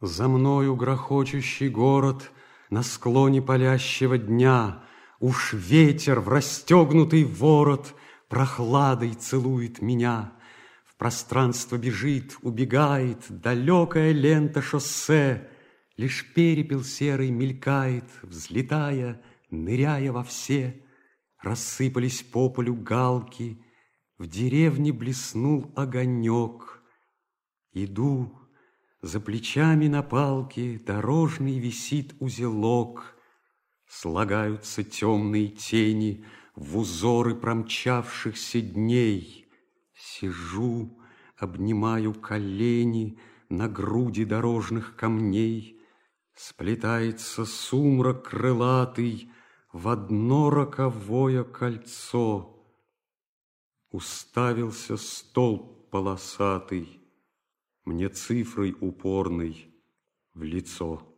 За мною грохочущий город На склоне палящего дня Уж ветер в расстегнутый ворот Прохладой целует меня. В пространство бежит, убегает Далекая лента шоссе. Лишь перепел серый мелькает, Взлетая, ныряя во все. Рассыпались по полю галки, В деревне блеснул огонек. Иду, за плечами на палке Дорожный висит узелок. Слагаются темные тени В узоры промчавшихся дней. Сижу, обнимаю колени На груди дорожных камней. Сплетается сумрак крылатый В одно роковое кольцо. Уставился столб полосатый мне цифрой упорной в лицо.